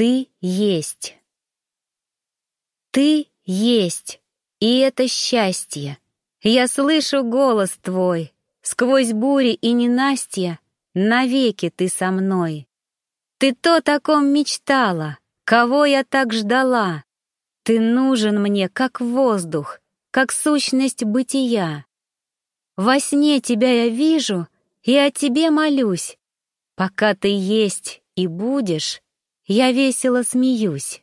Ты есть. Ты есть, и это счастье. Я слышу голос твой. Сквозь бури и ненастья навеки ты со мной. Ты то таком мечтала, кого я так ждала. Ты нужен мне, как воздух, как сущность бытия. Во сне тебя я вижу и о тебе молюсь. Пока ты есть и будешь, я весело смеюсь.